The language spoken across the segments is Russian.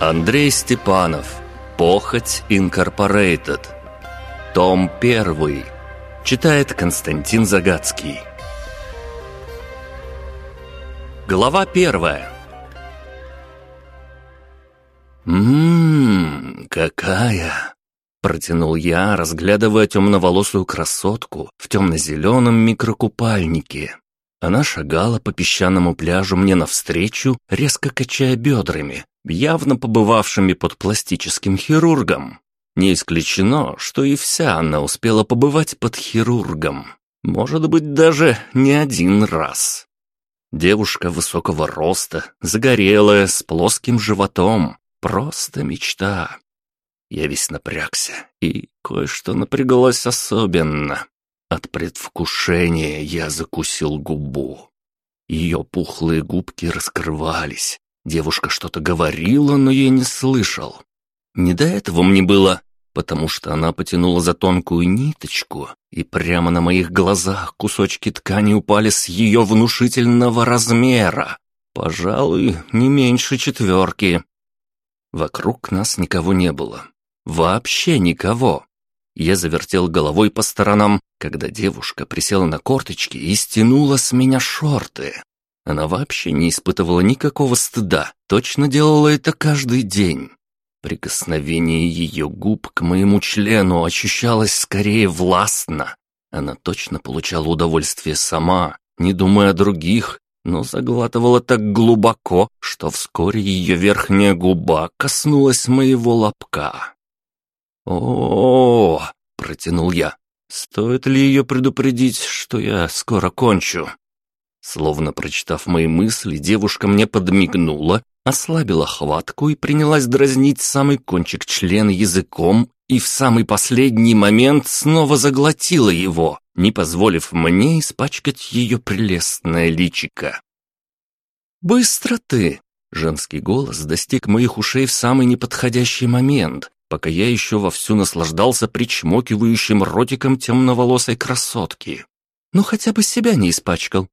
Андрей Степанов. Похоть Инкорпорейтед. Том 1. Читает Константин Загадский. Глава первая. «Ммм, какая!» Протянул я, разглядывая темноволосую красотку в темно-зеленом микрокупальнике. Она шагала по песчаному пляжу мне навстречу, резко качая бедрами, явно побывавшими под пластическим хирургом. Не исключено, что и вся она успела побывать под хирургом. Может быть, даже не один раз. Девушка высокого роста, загорелая, с плоским животом. Просто мечта. Я весь напрягся, и кое-что напряглось особенно. От предвкушения я закусил губу. Ее пухлые губки раскрывались. Девушка что-то говорила, но я не слышал. Не до этого мне было, потому что она потянула за тонкую ниточку, и прямо на моих глазах кусочки ткани упали с ее внушительного размера. Пожалуй, не меньше четверки. Вокруг нас никого не было. Вообще никого. Я завертел головой по сторонам, когда девушка присела на корточки и стянула с меня шорты. Она вообще не испытывала никакого стыда, точно делала это каждый день. Прикосновение ее губ к моему члену ощущалось скорее властно. Она точно получала удовольствие сама, не думая о других, но заглатывала так глубоко, что вскоре ее верхняя губа коснулась моего лобка о, -о, -о, протянул я. «Стоит ли ее предупредить, что я скоро кончу?» Словно прочитав мои мысли, девушка мне подмигнула, ослабила хватку и принялась дразнить самый кончик члена языком и в самый последний момент снова заглотила его, не позволив мне испачкать ее прелестное личико. «Быстро ты!» Женский голос достиг моих ушей в самый неподходящий момент, пока я еще вовсю наслаждался причмокивающим ротиком темноволосой красотки. Ну, хотя бы себя не испачкал.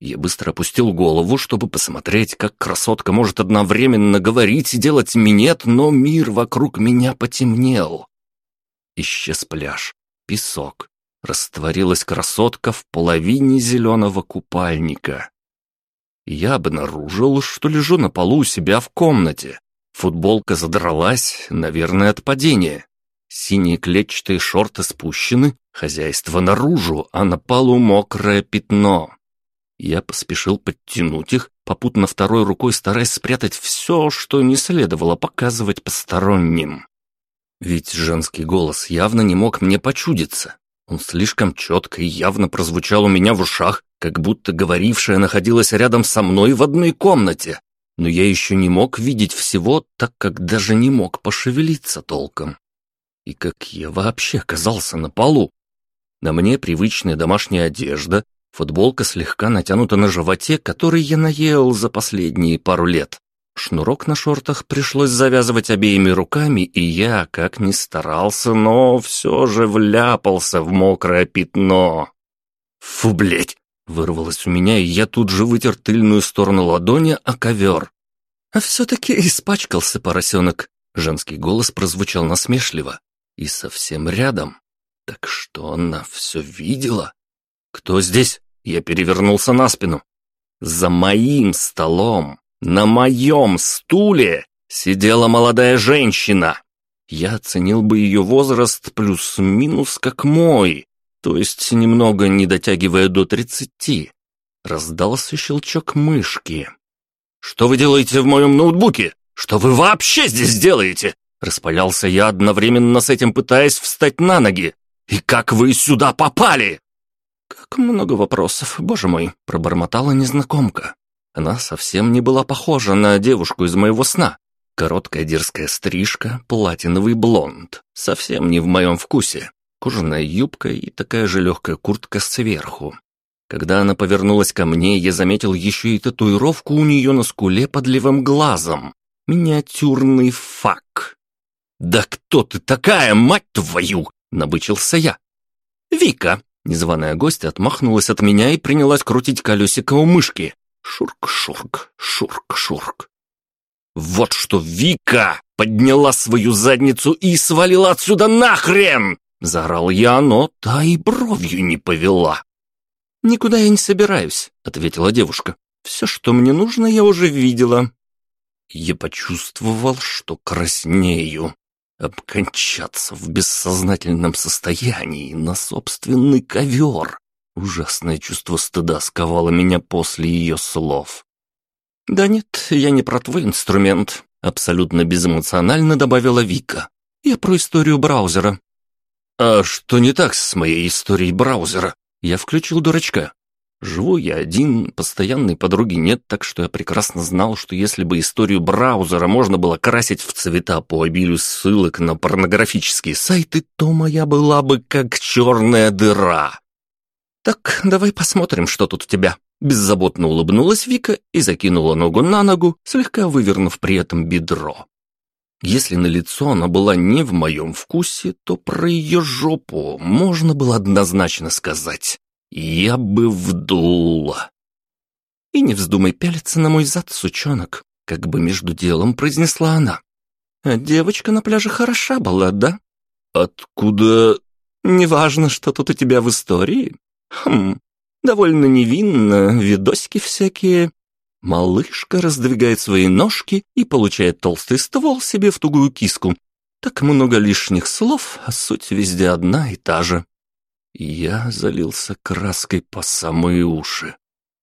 Я быстро опустил голову, чтобы посмотреть, как красотка может одновременно говорить и делать минет, но мир вокруг меня потемнел. Исчез пляж, песок. Растворилась красотка в половине зеленого купальника. Я обнаружил, что лежу на полу у себя в комнате, Футболка задралась, наверное, от падения. Синие клетчатые шорты спущены, хозяйство наружу, а на полу мокрое пятно. Я поспешил подтянуть их, попутно второй рукой стараясь спрятать все, что не следовало показывать посторонним. Ведь женский голос явно не мог мне почудиться. Он слишком четко и явно прозвучал у меня в ушах, как будто говорившая находилась рядом со мной в одной комнате, но я еще не мог видеть всего, так как даже не мог пошевелиться толком. И как я вообще оказался на полу? На мне привычная домашняя одежда, футболка слегка натянута на животе, который я наел за последние пару лет. Шнурок на шортах пришлось завязывать обеими руками, и я, как ни старался, но все же вляпался в мокрое пятно. Фу, блядь! Вырвалось у меня, и я тут же вытер тыльную сторону ладони о ковер. «А все-таки испачкался поросенок!» Женский голос прозвучал насмешливо. И совсем рядом. Так что она все видела? «Кто здесь?» Я перевернулся на спину. За моим столом, на моем стуле, сидела молодая женщина. Я оценил бы ее возраст плюс-минус как мой, то есть немного не дотягивая до тридцати. Раздался щелчок мышки. «Что вы делаете в моем ноутбуке? Что вы вообще здесь делаете?» Распалялся я одновременно с этим, пытаясь встать на ноги. «И как вы сюда попали?» «Как много вопросов, боже мой!» — пробормотала незнакомка. Она совсем не была похожа на девушку из моего сна. Короткая дерзкая стрижка, платиновый блонд. Совсем не в моем вкусе кожаная юбка и такая же легкая куртка сверху. Когда она повернулась ко мне, я заметил еще и татуировку у нее на скуле под левым глазом. Миниатюрный фак. «Да кто ты такая, мать твою!» — набычился я. «Вика!» — незваная гостья отмахнулась от меня и принялась крутить колесико у мышки. Шурк-шурк, шурк-шурк. Вот что Вика подняла свою задницу и свалила отсюда нахрен! Заорал я, но та и бровью не повела. «Никуда я не собираюсь», — ответила девушка. «Все, что мне нужно, я уже видела». Я почувствовал, что краснею. Обкончаться в бессознательном состоянии на собственный ковер. Ужасное чувство стыда сковало меня после ее слов. «Да нет, я не про твой инструмент», — абсолютно безэмоционально добавила Вика. «Я про историю браузера». «А что не так с моей историей браузера?» Я включил дурачка. Живу я один, постоянной подруги нет, так что я прекрасно знал, что если бы историю браузера можно было красить в цвета по обилию ссылок на порнографические сайты, то моя была бы как черная дыра. «Так, давай посмотрим, что тут у тебя». Беззаботно улыбнулась Вика и закинула ногу на ногу, слегка вывернув при этом бедро. Если на лицо она была не в моем вкусе, то про ее жопу можно было однозначно сказать. Я бы вдула. И не вздумай пялиться на мой зад, сучонок, как бы между делом произнесла она. А девочка на пляже хороша была, да? Откуда? Неважно, что тут у тебя в истории. Хм, довольно невинно, видосики всякие. Малышка раздвигает свои ножки и получает толстый ствол себе в тугую киску. Так много лишних слов, а суть везде одна и та же. Я залился краской по самые уши.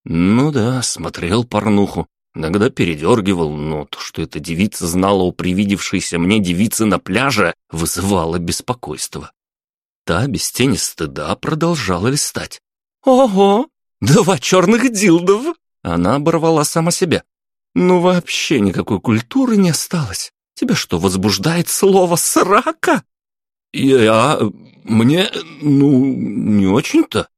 Ну да, смотрел порнуху, иногда передергивал, но то, что эта девица знала у привидевшейся мне девицы на пляже, вызывало беспокойство. Та без тени стыда продолжала листать. «Ого! Два черных дилдов!» Она оборвала сама себя. «Ну вообще никакой культуры не осталось. Тебя что, возбуждает слово «срака»?» «Я... мне... ну, не очень-то».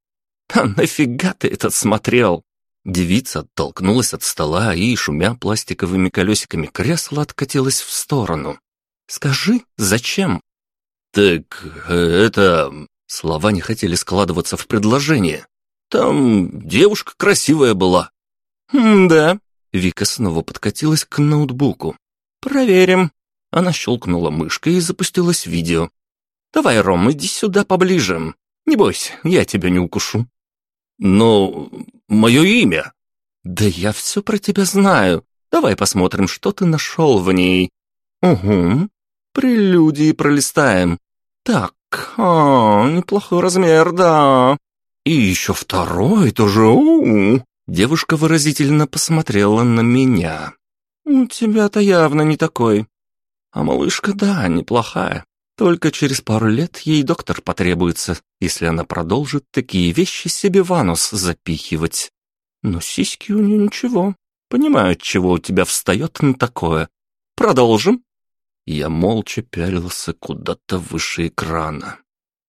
«А нафига ты этот смотрел?» Девица оттолкнулась от стола и, шумя пластиковыми колесиками кресла, откатилась в сторону. «Скажи, зачем?» «Так это...» Слова не хотели складываться в предложение. «Там девушка красивая была». «Да». Вика снова подкатилась к ноутбуку. «Проверим». Она щелкнула мышкой и запустилось видео. «Давай, Ром, иди сюда поближе. Не бойся, я тебя не укушу». «Но мое имя?» «Да я все про тебя знаю. Давай посмотрим, что ты нашел в ней». «Угу. Прелюдии пролистаем. Так, а, неплохой размер, да. И еще второй тоже, у, -у, -у. Девушка выразительно посмотрела на меня. «У тебя-то явно не такой. А малышка, да, неплохая. Только через пару лет ей доктор потребуется, если она продолжит такие вещи себе в анус запихивать. Но сиськи у нее ничего. Понимаю, чего у тебя встает на такое. Продолжим?» Я молча пялился куда-то выше экрана.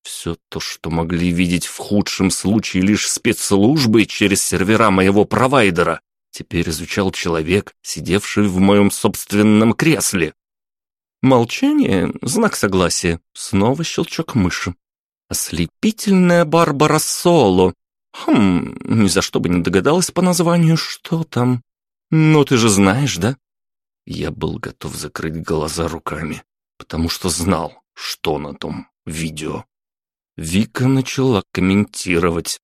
Все то, что могли видеть в худшем случае лишь спецслужбы через сервера моего провайдера, теперь изучал человек, сидевший в моем собственном кресле. Молчание — знак согласия. Снова щелчок мыши. Ослепительная Барбара Соло. Хм, ни за что бы не догадалась по названию, что там. Ну, ты же знаешь, да? Я был готов закрыть глаза руками, потому что знал, что на том видео. Вика начала комментировать.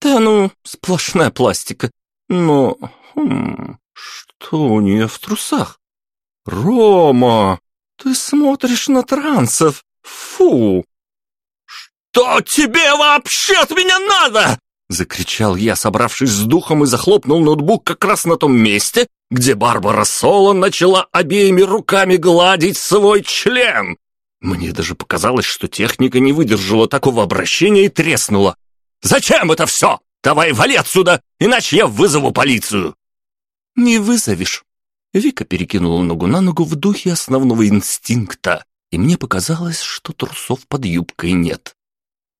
«Да ну, сплошная пластика. Но, хм, что у нее в трусах? Рома, ты смотришь на трансов. Фу!» «Что тебе вообще от меня надо?» Закричал я, собравшись с духом, и захлопнул ноутбук как раз на том месте, где Барбара Соло начала обеими руками гладить свой член. Мне даже показалось, что техника не выдержала такого обращения и треснула. «Зачем это все? Давай вали отсюда, иначе я вызову полицию!» «Не вызовешь». Вика перекинула ногу на ногу в духе основного инстинкта, и мне показалось, что трусов под юбкой нет.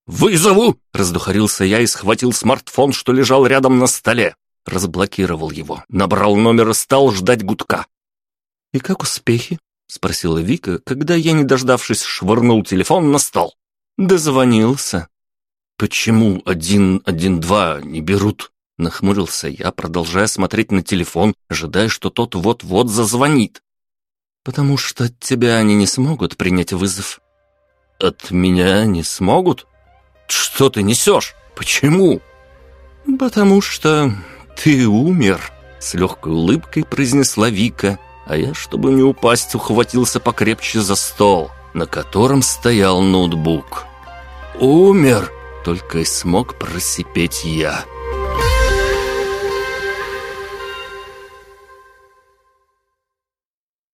«Вызову!» — раздухарился я и схватил смартфон, что лежал рядом на столе. Разблокировал его, набрал номер и стал ждать гудка. «И как успехи?» — спросила Вика, когда я, не дождавшись, швырнул телефон на стол. «Дозвонился». «Почему один-один-два не берут?» — нахмурился я, продолжая смотреть на телефон, ожидая, что тот вот-вот зазвонит. «Потому что от тебя они не смогут принять вызов». «От меня не смогут? Что ты несешь? Почему?» «Потому что ты умер», — с легкой улыбкой произнесла Вика, а я, чтобы не упасть, ухватился покрепче за стол, на котором стоял ноутбук. «Умер!» — только и смог просипеть я.